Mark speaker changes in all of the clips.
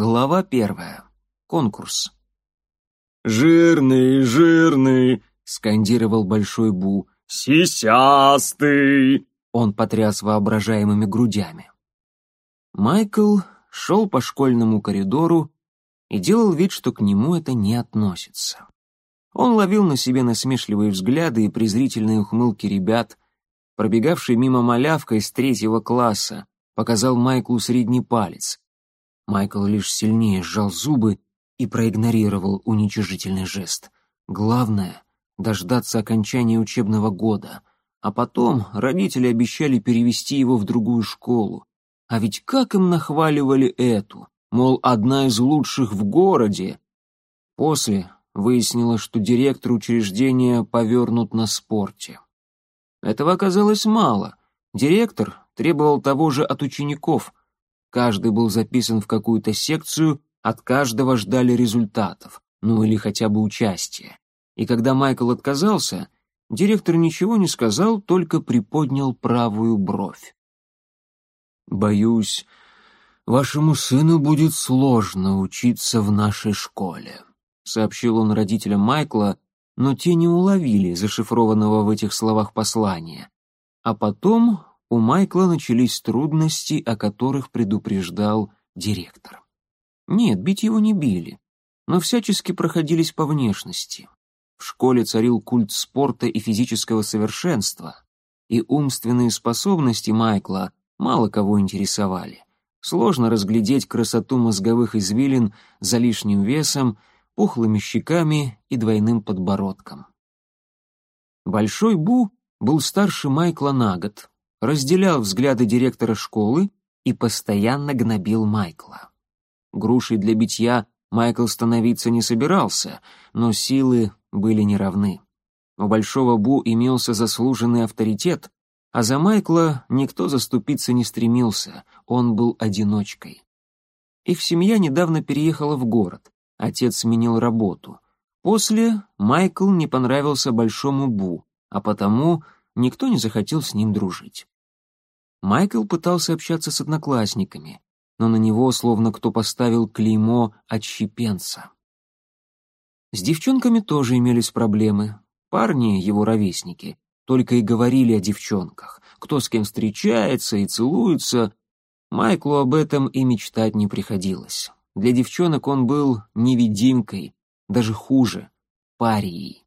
Speaker 1: Глава первая. Конкурс.
Speaker 2: «Жирный, жирный!»
Speaker 1: — скандировал Большой Бу.
Speaker 2: «Сисястый!»
Speaker 1: — он потряс воображаемыми грудями. Майкл шел по школьному коридору и делал вид, что к нему это не относится. Он ловил на себе насмешливые взгляды и презрительные ухмылки ребят. Пробегавший мимо малявка из третьего класса показал Майклу средний палец. Майкл лишь сильнее сжал зубы и проигнорировал уничижительный жест. Главное — дождаться окончания учебного года, а потом родители обещали перевести его в другую школу. А ведь как им нахваливали эту, мол, одна из лучших в городе. После выяснилось, что директор учреждения повернут на спорте. Этого оказалось мало. Директор требовал того же от учеников. Каждый был записан в какую-то секцию, от каждого ждали результатов, ну или хотя бы участия. И когда Майкл отказался, директор ничего не сказал, только приподнял правую бровь. «Боюсь, вашему сыну будет сложно учиться в нашей школе», сообщил он родителям Майкла, но те не уловили зашифрованного в этих словах послания. А потом у Майкла начались трудности, о которых предупреждал директор. Нет, бить его не били, но всячески проходились по внешности. В школе царил культ спорта и физического совершенства, и умственные способности Майкла мало кого интересовали. Сложно разглядеть красоту мозговых извилин за лишним весом, пухлыми щеками и двойным подбородком. Большой Бу был старше Майкла на год, разделял взгляды директора школы и постоянно гнобил Майкла. Грушей для битья Майкл становиться не собирался, но силы были неравны. У Большого Бу имелся заслуженный авторитет, а за Майкла никто заступиться не стремился, он был одиночкой. Их семья недавно переехала в город, отец сменил работу. После Майкл не понравился Большому Бу, а потому никто не захотел с ним дружить. Майкл пытался общаться с одноклассниками, но на него словно кто поставил клеймо отщепенца. С девчонками тоже имелись проблемы. Парни, его ровесники, только и говорили о девчонках, кто с кем встречается и целуется. Майклу об этом и мечтать не приходилось. Для девчонок он был невидимкой, даже хуже — парией.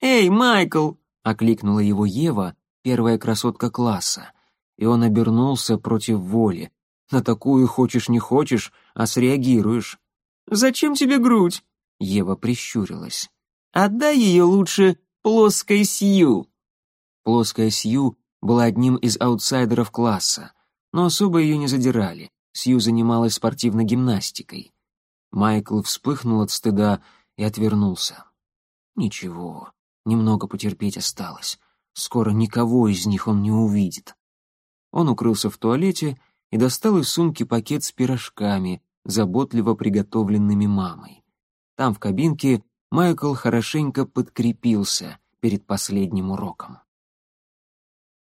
Speaker 1: «Эй, Майкл!» — окликнула его Ева, первая красотка класса, и он обернулся против воли. На такую хочешь не хочешь, а среагируешь. «Зачем тебе грудь?» — Ева прищурилась. «Отдай ее лучше плоской Сью». Плоская Сью была одним из аутсайдеров класса, но особо ее не задирали. Сью занималась спортивной гимнастикой. Майкл вспыхнул от стыда и отвернулся. Ничего, немного потерпеть осталось. Скоро никого из них он не увидит. Он укрылся в туалете и достал из сумки пакет с пирожками, заботливо приготовленными мамой. Там, в кабинке, Майкл хорошенько подкрепился перед последним уроком.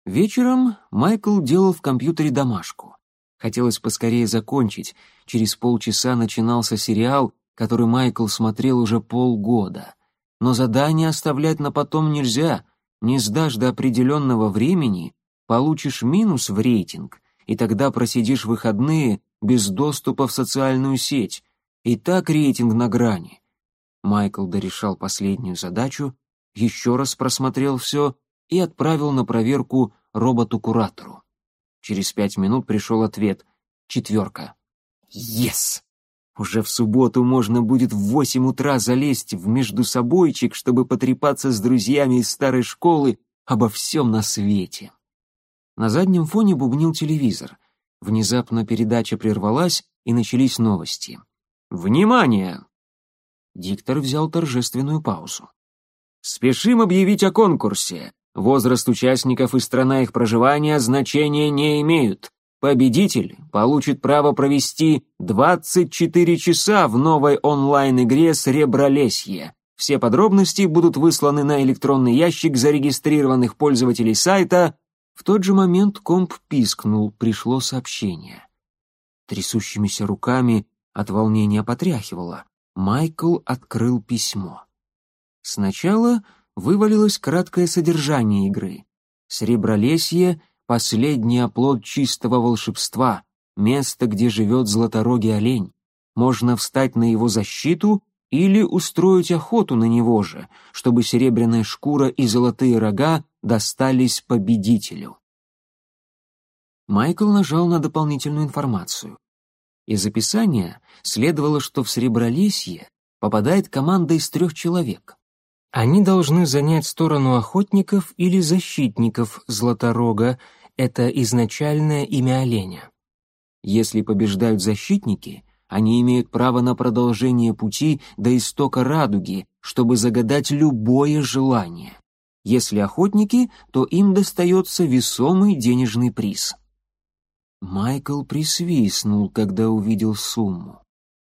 Speaker 1: Вечером Майкл делал в компьютере домашку. Хотелось поскорее закончить. Через полчаса начинался сериал, который Майкл смотрел уже полгода. Но задание оставлять на потом нельзя. Не сдашь до определенного времени, получишь минус в рейтинг, и тогда просидишь выходные без доступа в социальную сеть. И так рейтинг на грани. Майкл дорешал последнюю задачу, еще раз просмотрел все и отправил на проверку роботу-куратору. Через пять минут пришел ответ. Четверка. Yes! Уже в субботу можно будет в восемь утра залезть в междусобойчик, чтобы потрепаться с друзьями из старой школы обо всем на свете. На заднем фоне бубнил телевизор. Внезапно передача прервалась, и начались новости. «Внимание!» Диктор взял торжественную паузу. «Спешим объявить о конкурсе. Возраст участников и страна их проживания значения не имеют. Победитель получит право провести 24 часа в новой онлайн-игре «Сребролесье». Все подробности будут высланы на электронный ящик зарегистрированных пользователей сайта. В тот же момент комп пискнул, пришло сообщение. Трясущимися руками от волнения потряхивало. Майкл открыл письмо. Сначала вывалилось краткое содержание игры. Сребролесье — последний оплот чистого волшебства, место, где живет златорогий олень. Можно встать на его защиту или устроить охоту на него же, чтобы серебряная шкура и золотые рога достались победителю. Майкл нажал на дополнительную информацию. Из описания следовало, что в Сребролесье попадает команда из трех человек. Они должны занять сторону охотников или защитников Златорога, это изначальное имя оленя. Если побеждают защитники, они имеют право на продолжение пути до истока радуги, чтобы загадать любое желание. Если охотники, то им достается весомый денежный приз. Майкл присвистнул, когда увидел сумму.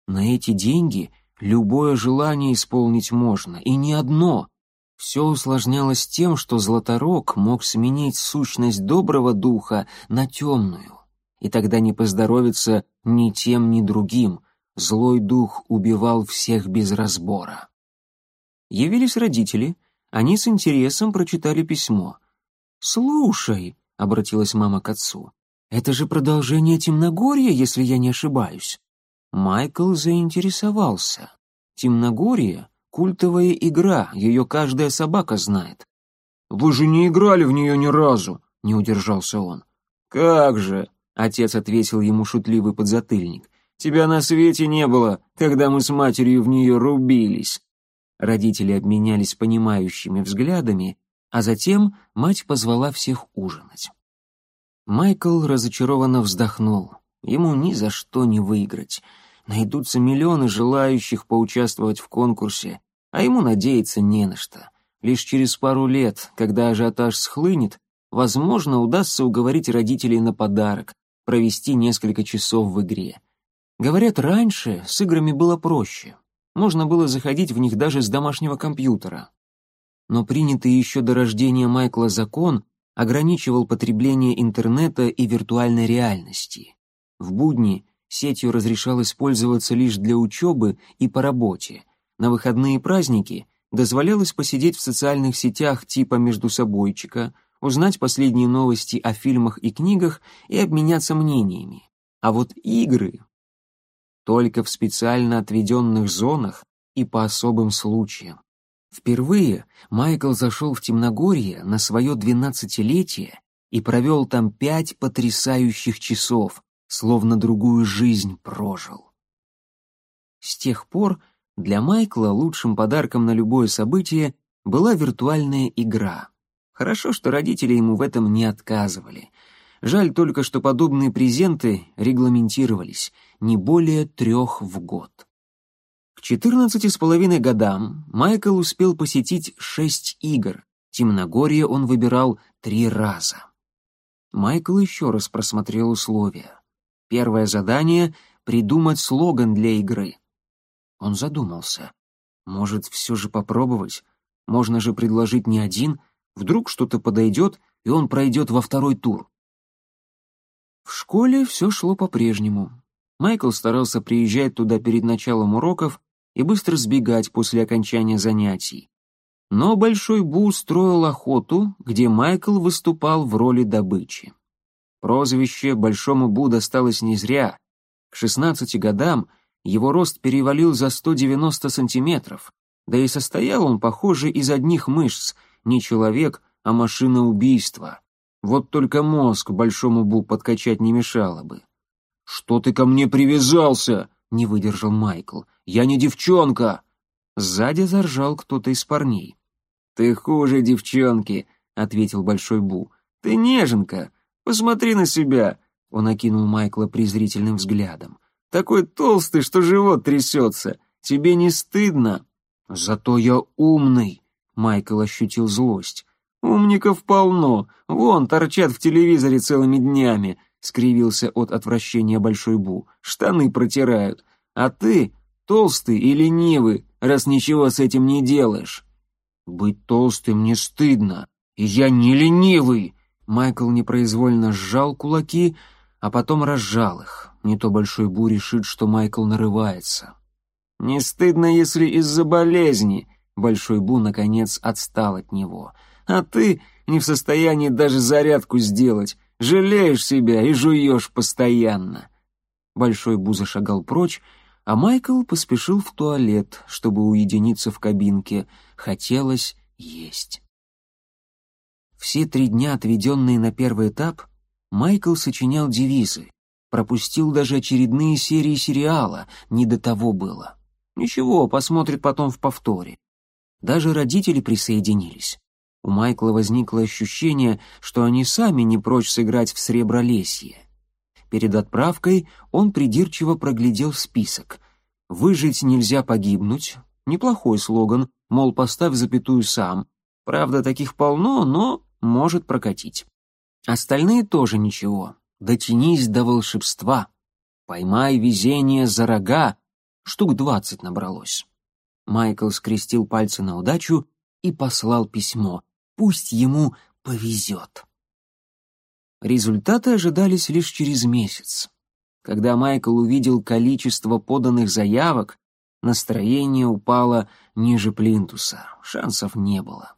Speaker 1: На эти деньги любое желание исполнить можно, и не одно. Все усложнялось тем, что Златорог мог сменить сущность доброго духа на темную. И тогда не поздоровится ни тем, ни другим. Злой дух убивал всех без разбора. Явились родители, они с интересом прочитали письмо. «Слушай», — обратилась мама к отцу, это же продолжение Темногорья, если я не ошибаюсь. Майкл заинтересовался. Темногорье — культовая игра, ее каждая собака знает. «Вы же не играли в нее ни разу», — не удержался он. «Как же», — отец ответил ему шутливый подзатыльник, «тебя на свете не было, когда мы с матерью в нее рубились». Родители обменялись понимающими взглядами, а затем мать позвала всех ужинать. Майкл разочарованно вздохнул. Ему ни за что не выиграть. Найдутся миллионы желающих поучаствовать в конкурсе, а ему надеяться не на что. Лишь через пару лет, когда ажиотаж схлынет, возможно, удастся уговорить родителей на подарок, провести несколько часов в игре. Говорят, раньше с играми было проще. Можно было заходить в них даже с домашнего компьютера. Но принятый еще до рождения Майкла закон ограничивал потребление интернета и виртуальной реальности. В будни сетью разрешалось пользоваться лишь для учебы и по работе. На выходные праздники дозволялось посидеть в социальных сетях типа междусобойчика, узнать последние новости о фильмах и книгах и обменяться мнениями. А вот игры только в специально отведенных зонах и по особым случаям. Впервые Майкл зашел в Темногорье на свое двенадцатилетие и провел там пять потрясающих часов, словно другую жизнь прожил. С тех пор для Майкла лучшим подарком на любое событие была виртуальная игра. Хорошо, что родители ему в этом не отказывали. Жаль только, что подобные презенты регламентировались не более трех в год. К четырнадцати с половиной годам Майкл успел посетить шесть игр. Темногорье он выбирал три раза. Майкл еще раз просмотрел условия. Первое задание — придумать слоган для игры. Он задумался. Может, все же попробовать? Можно же предложить не один, вдруг что-то подойдет, и он пройдет во второй тур. В школе все шло по-прежнему. Майкл старался приезжать туда перед началом уроков и быстро сбегать после окончания занятий. Но Большой Бу строил охоту, где Майкл выступал в роли добычи. Прозвище Большому Бу досталось не зря. К 16 годам его рост перевалил за 190 сантиметров, да и состоял он, похоже, из одних мышц, не человек, а машина убийства. Вот только мозг Большому Бу подкачать не мешало бы. «Что ты ко мне привязался?» — не выдержал Майкл. «Я не девчонка!» Сзади заржал кто-то из парней. «Ты хуже девчонки», — ответил Большой Бу. «Ты неженка. Посмотри на себя!» Он окинул Майкла презрительным взглядом. «Такой толстый, что живот трясется. Тебе не стыдно?» «Зато я умный», — Майкл ощутил злость. «Умников полно. Вон, торчат в телевизоре целыми днями скривился от отвращения Большой Бу. «Штаны протирают. А ты толстый и ленивый, раз ничего с этим не делаешь». «Быть толстым не стыдно, и я не ленивый!» Майкл непроизвольно сжал кулаки, а потом разжал их. Не то Большой Бу решит, что Майкл нарывается. «Не стыдно, если из-за болезни», — Большой Бу, наконец, отстал от него. «А ты не в состоянии даже зарядку сделать, жалеешь себя и жуешь постоянно». Большой Бу зашагал прочь, а Майкл поспешил в туалет, чтобы уединиться в кабинке. Хотелось есть. Все три дня, отведенные на первый этап, Майкл сочинял девизы, пропустил даже очередные серии сериала, не до того было. Ничего, посмотрит потом в повторе. Даже родители присоединились. У Майкла возникло ощущение, что они сами не прочь сыграть в сребролесье. Перед отправкой он придирчиво проглядел список. «Выжить нельзя погибнуть» — неплохой слоган, мол, поставь запятую сам. Правда, таких полно, но может прокатить. Остальные тоже ничего. Дотянись до волшебства. Поймай везение за рога. Штук двадцать набралось. Майкл скрестил пальцы на удачу и послал письмо. Пусть ему повезет. Результаты ожидались лишь через месяц. Когда Майкл увидел количество поданных заявок, настроение упало ниже плинтуса, шансов не было.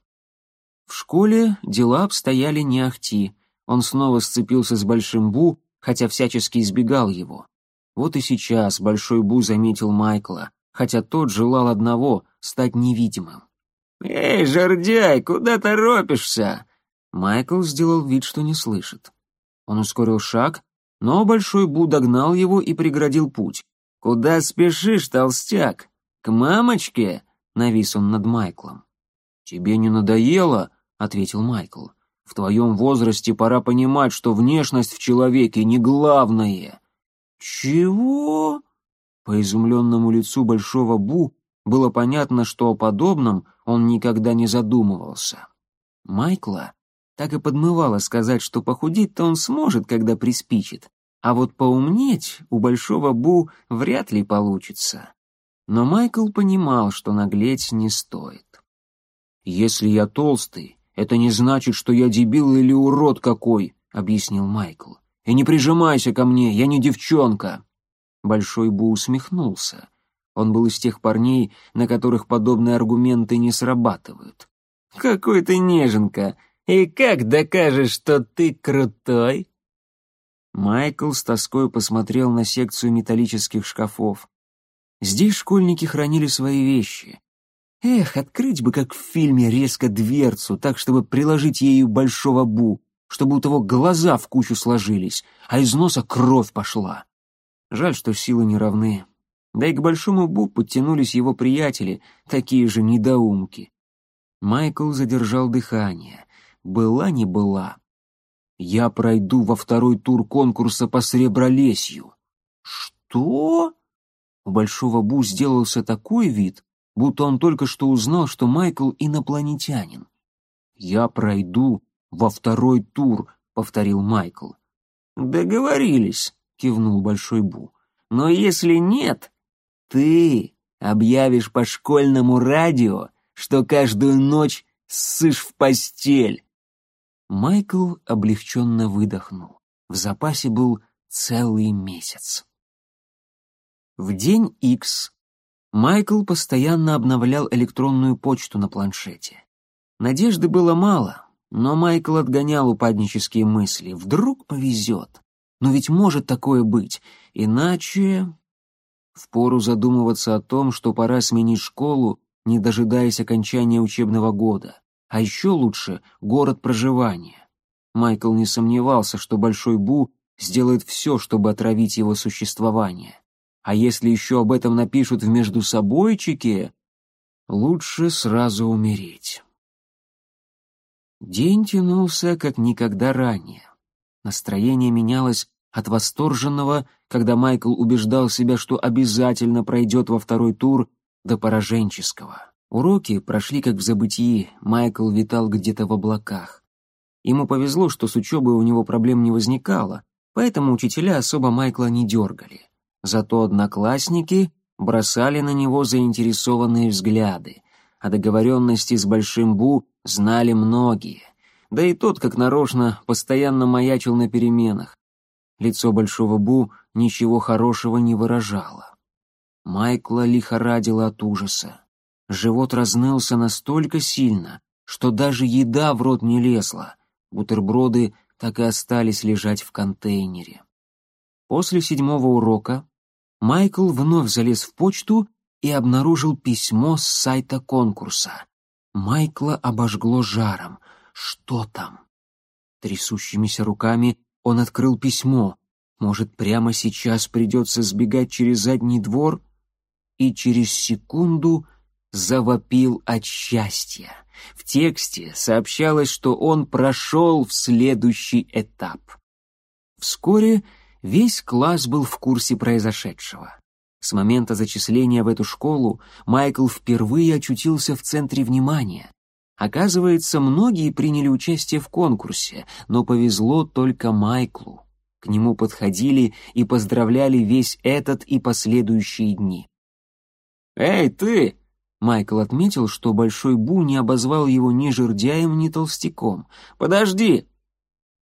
Speaker 1: В школе дела обстояли не ахти. Он снова сцепился с Большим Бу, хотя всячески избегал его. Вот и сейчас Большой Бу заметил Майкла, хотя тот желал одного — стать невидимым. «Эй, жердяй, куда торопишься?» Майкл сделал вид, что не слышит. Он ускорил шаг, но Большой Бу догнал его и преградил путь. «Куда спешишь, толстяк? К мамочке?» — навис он над Майклом. «Тебе не надоело?» — ответил Майкл. «В твоем возрасте пора понимать, что внешность в человеке не главное». «Чего?» По изумленному лицу Большого Бу было понятно, что о подобном он никогда не задумывался. Майкла так и подмывало сказать, что похудеть-то он сможет, когда приспичит, а вот поумнеть у Большого Бу вряд ли получится. Но Майкл понимал, что наглеть не стоит. «Если я толстый, это не значит, что я дебил или урод какой», — объяснил Майкл. «И не прижимайся ко мне, я не девчонка». Большой Бу усмехнулся. Он был из тех парней, на которых подобные аргументы не срабатывают. «Какой ты неженка! И как докажешь, что ты крутой?» Майкл с тоской посмотрел на секцию металлических шкафов. Здесь школьники хранили свои вещи. Эх, открыть бы, как в фильме, резко дверцу, так, чтобы приложить ею большого бу, чтобы у того глаза в кучу сложились, а из носа кровь пошла. Жаль, что силы не равны. Да и к Большому Бу подтянулись его приятели, такие же недоумки. Майкл задержал дыхание. Была не была. Я пройду во второй тур конкурса по сребролесью. Что? У Большого Бу сделался такой вид, будто он только что узнал, что Майкл инопланетянин. Я пройду во второй тур, повторил Майкл. Договорились, кивнул Большой Бу. Но если нет, ты объявишь по школьному радио, что каждую ночь ссышь в постель. Майкл облегченно выдохнул. В запасе был целый месяц. В день X Майкл постоянно обновлял электронную почту на планшете. Надежды было мало, но Майкл отгонял упаднические мысли. Вдруг повезет. Но ведь может такое быть. Иначе... Впору задумываться о том, что пора сменить школу, не дожидаясь окончания учебного года. А еще лучше — город проживания. Майкл не сомневался, что Большой Бу сделает все, чтобы отравить его существование. А если еще об этом напишут в междусобойчике, лучше сразу умереть. День тянулся, как никогда ранее. Настроение менялось от восторженного, когда Майкл убеждал себя, что обязательно пройдет во второй тур, до пораженческого. Уроки прошли как в забытии, Майкл витал где-то в облаках. Ему повезло, что с учебой у него проблем не возникало, поэтому учителя особо Майкла не дергали. Зато одноклассники бросали на него заинтересованные взгляды, а договоренности с Большим Бу знали многие — да и тот, как нарочно, постоянно маячил на переменах. Лицо Большого Бу ничего хорошего не выражало. Майкла лихорадило от ужаса. Живот разнылся настолько сильно, что даже еда в рот не лезла. Бутерброды так и остались лежать в контейнере. После седьмого урока Майкл вновь залез в почту и обнаружил письмо с сайта конкурса. Майкла обожгло жаром. Что там? Трясущимися руками он открыл письмо. Может, прямо сейчас придется сбегать через задний двор? И через секунду завопил от счастья. В тексте сообщалось, что он прошел в следующий этап. Вскоре весь класс был в курсе произошедшего. С момента зачисления в эту школу Майкл впервые очутился в центре внимания. Оказывается, многие приняли участие в конкурсе, но повезло только Майклу. К нему подходили и поздравляли весь этот и последующие дни. «Эй, ты!» Майкл отметил, что Большой Бу не обозвал его ни жердяем, ни толстяком. «Подожди!»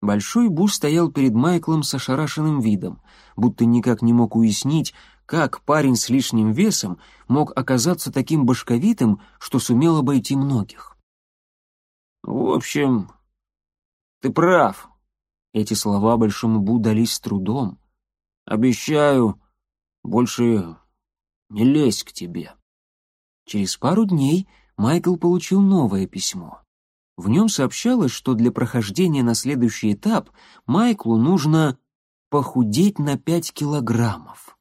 Speaker 1: Большой Бу стоял перед Майклом с ошарашенным видом, будто никак не мог уяснить, как парень с лишним весом мог оказаться таким башковитым, что сумел обойти многих. «В общем, ты прав», — эти слова Большому Бу дались с трудом. «Обещаю, больше не лезь к тебе». Через пару дней Майкл получил новое письмо. В нем сообщалось, что для прохождения на следующий этап Майклу нужно похудеть на пять килограммов.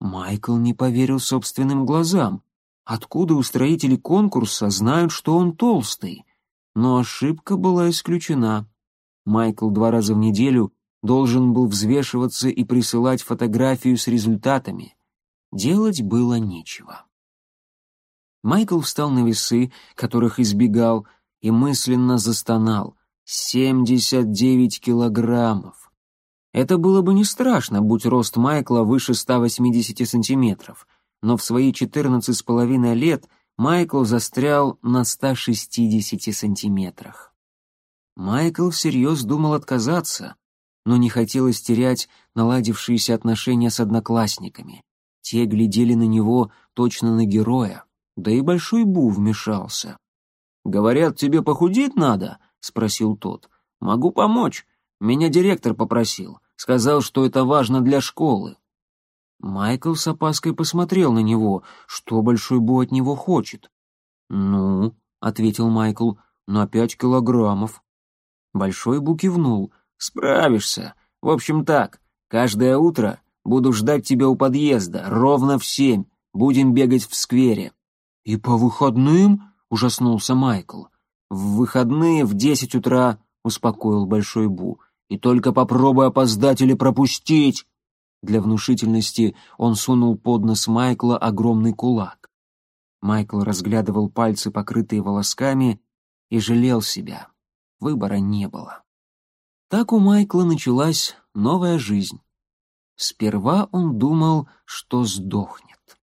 Speaker 1: Майкл не поверил собственным глазам. Откуда устроители конкурса знают, что он толстый? Но ошибка была исключена. Майкл два раза в неделю должен был взвешиваться и присылать фотографию с результатами. Делать было нечего. Майкл встал на весы, которых избегал, и мысленно застонал. «Семьдесят девять килограммов!» Это было бы не страшно, будь рост Майкла выше 180 сантиметров, но в свои 14 с половиной лет Майкл застрял на 160 сантиметрах. Майкл всерьез думал отказаться, но не хотелось терять наладившиеся отношения с одноклассниками. Те глядели на него точно на героя. Да и Большой Бу вмешался. «Говорят, тебе похудеть надо?» — спросил тот. «Могу помочь. Меня директор попросил. Сказал, что это важно для школы». Майкл с опаской посмотрел на него, что Большой Бу от него хочет. «Ну», — ответил Майкл, — «на пять килограммов». Большой Бу кивнул. «Справишься. В общем так, каждое утро буду ждать тебя у подъезда, ровно в семь. Будем бегать в сквере. «И по выходным?» — ужаснулся Майкл. «В выходные в десять утра», — успокоил Большой Бу. «И только попробуй опоздать или пропустить!» Для внушительности он сунул под нос Майкла огромный кулак. Майкл разглядывал пальцы, покрытые волосками, и жалел себя. Выбора не было. Так у Майкла началась новая жизнь. Сперва он думал, что сдохнет.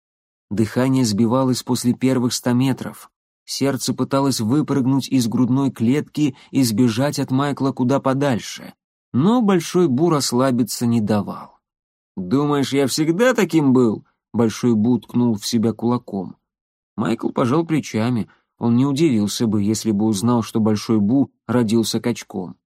Speaker 1: Дыхание сбивалось после первых ста метров. Сердце пыталось выпрыгнуть из грудной клетки и сбежать от Майкла куда подальше. Но Большой Бу расслабиться не давал. «Думаешь, я всегда таким был?» Большой Бу ткнул в себя кулаком. Майкл пожал плечами. Он не удивился бы, если бы узнал, что Большой Бу родился качком.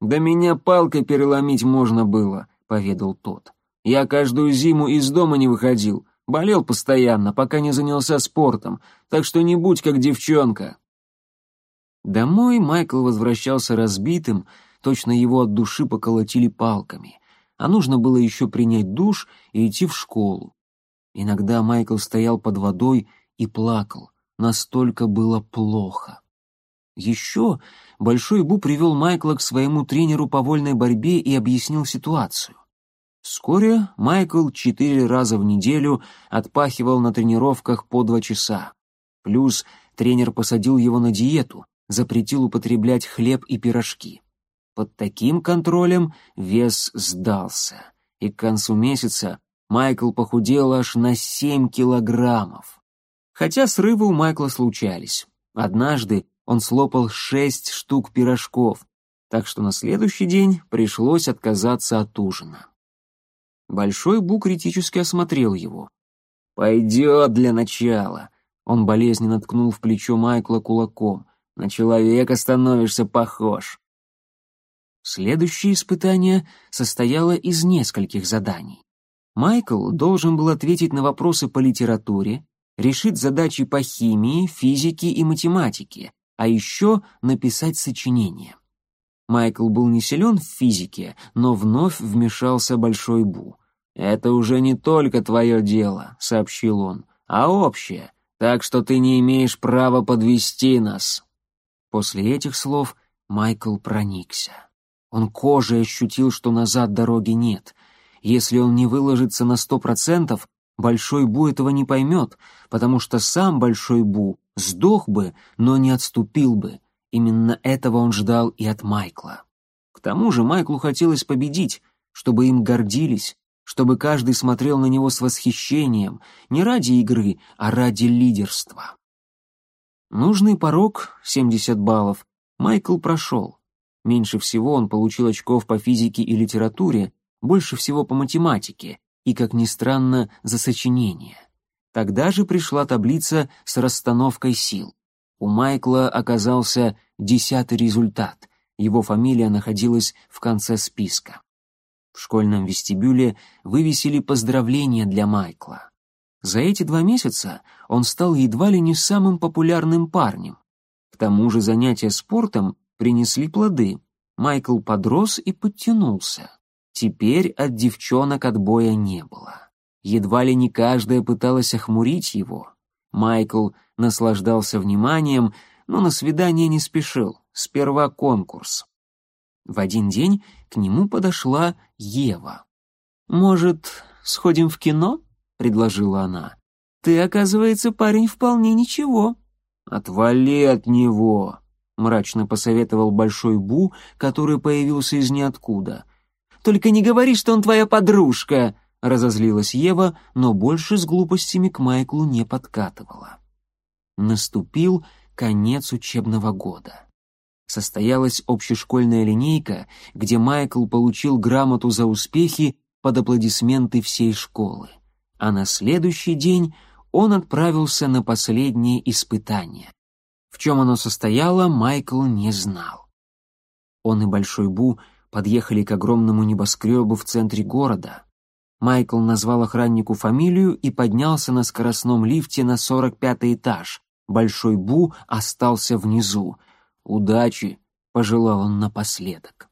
Speaker 1: «Да меня палкой переломить можно было», — поведал тот. «Я каждую зиму из дома не выходил, Болел постоянно, пока не занялся спортом, так что не будь как девчонка. Домой Майкл возвращался разбитым, точно его от души поколотили палками, а нужно было еще принять душ и идти в школу. Иногда Майкл стоял под водой и плакал, настолько было плохо. Еще Большой Бу привел Майкла к своему тренеру по вольной борьбе и объяснил ситуацию. Вскоре Майкл четыре раза в неделю отпахивал на тренировках по два часа. Плюс тренер посадил его на диету, запретил употреблять хлеб и пирожки. Под таким контролем вес сдался, и к концу месяца Майкл похудел аж на семь килограммов. Хотя срывы у Майкла случались. Однажды он слопал шесть штук пирожков, так что на следующий день пришлось отказаться от ужина. Большой Бу критически осмотрел его. «Пойдет для начала», — он болезненно ткнул в плечо Майкла кулаком. «На человека становишься похож». Следующее испытание состояло из нескольких заданий. Майкл должен был ответить на вопросы по литературе, решить задачи по химии, физике и математике, а еще написать сочинение. Майкл был не силен в физике, но вновь вмешался Большой Бу. «Это уже не только твое дело», — сообщил он, — «а общее, так что ты не имеешь права подвести нас». После этих слов Майкл проникся. Он кожей ощутил, что назад дороги нет. Если он не выложится на сто процентов, Большой Бу этого не поймет, потому что сам Большой Бу сдох бы, но не отступил бы. Именно этого он ждал и от Майкла. К тому же Майклу хотелось победить, чтобы им гордились, чтобы каждый смотрел на него с восхищением, не ради игры, а ради лидерства. Нужный порог, 70 баллов, Майкл прошел. Меньше всего он получил очков по физике и литературе, больше всего по математике и, как ни странно, за сочинение. Тогда же пришла таблица с расстановкой сил. У Майкла оказался десятый результат. Его фамилия находилась в конце списка. В школьном вестибюле вывесили поздравления для Майкла. За эти два месяца он стал едва ли не самым популярным парнем. К тому же занятия спортом принесли плоды. Майкл подрос и подтянулся. Теперь от девчонок отбоя не было. Едва ли не каждая пыталась охмурить его. Майкл наслаждался вниманием, но на свидание не спешил, сперва конкурс. В один день к нему подошла Ева. «Может, сходим в кино?» — предложила она. «Ты, оказывается, парень вполне ничего».
Speaker 2: «Отвали от него!» — мрачно посоветовал Большой Бу, который появился из ниоткуда.
Speaker 1: «Только не говори, что он твоя подружка!» — разозлилась Ева, но больше с глупостями к Майклу не подкатывала. Наступил конец учебного года. Состоялась общешкольная линейка, где Майкл получил грамоту за успехи под аплодисменты всей школы. А на следующий день он отправился на последнее испытание. В чем оно состояло, Майкл не знал. Он и Большой Бу подъехали к огромному небоскребу в центре города. Майкл назвал охраннику фамилию и поднялся на скоростном лифте на 45 этаж. Большой Бу остался внизу. «Удачи!» — пожелал он напоследок.